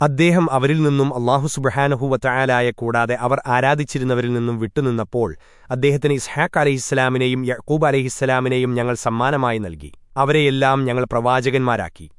അദ്ദേഹം അവരിൽ നിന്നും അള്ളാഹു സുബഹാനഹുവറ്റായാലായ കൂടാതെ അവർ ആരാധിച്ചിരുന്നവരിൽ നിന്നും വിട്ടുനിന്നപ്പോൾ അദ്ദേഹത്തിന് ഇസ്ഹാഖ് അലഹിസ്സലാമിനെയും യഹൂബ് അലഹിസ്സലാമിനെയും ഞങ്ങൾ സമ്മാനമായി നൽകി. അവരെയെല്ലാം ഞങ്ങൾ പ്രവാചകന്മാരാക്കി.